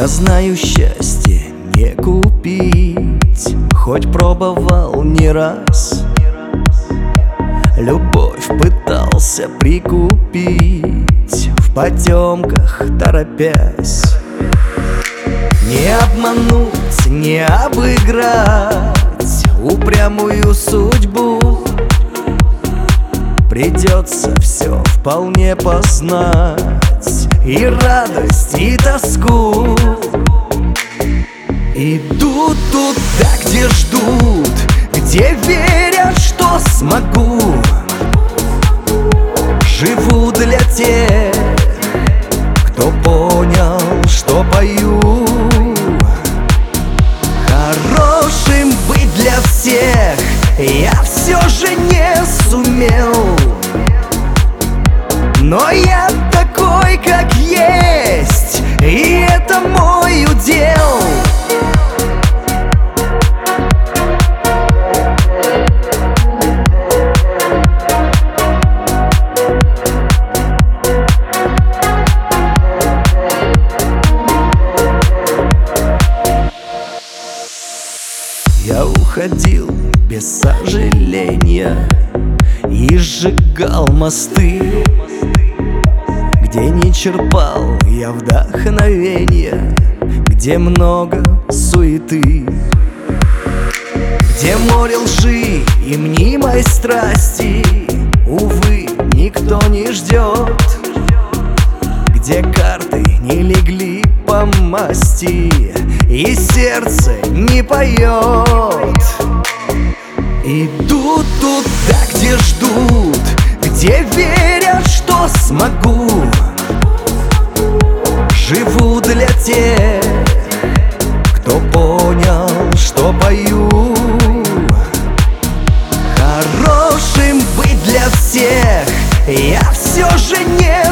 Я знаю счастье не купить Хоть пробовал не раз. Любовь пытался прикупить В потемках торопясь. Не обмануть, не обыграть Упрямую судьбу. Придется все вполне познать И радость, и тоску. Иду туда, где ждут Где верят, что смогу. Живу для тех, кто понял, что пою. Хорошим быть для всех Я все же не сумел. Но я такой, как уходил без сожаления И сжигал мосты где не черпал я вдохновения Где много суеты Где море лжи и мнимой страсти. Увы, никто не ждет Где карты не легли по масти И сердце не поет Где верят, что смогу. Живу для тех, кто понял, что пою. Хорошим быть для всех я все же не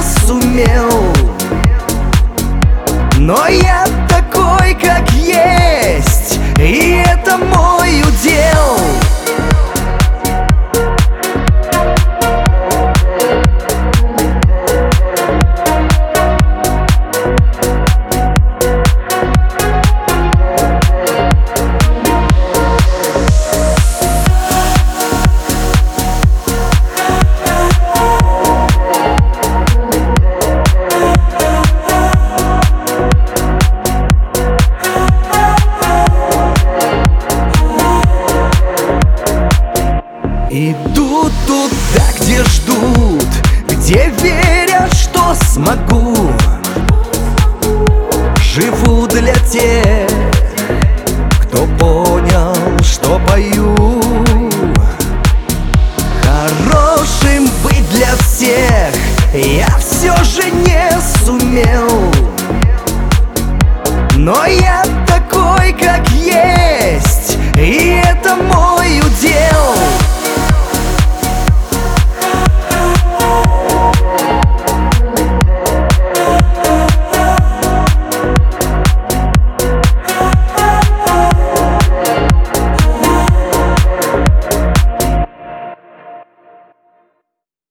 Иду туда, где ждут, где верят, что смогу. Живу для тех, кто понял, что пою. Хорошим быть для всех я все же не сумел. Но я такой, как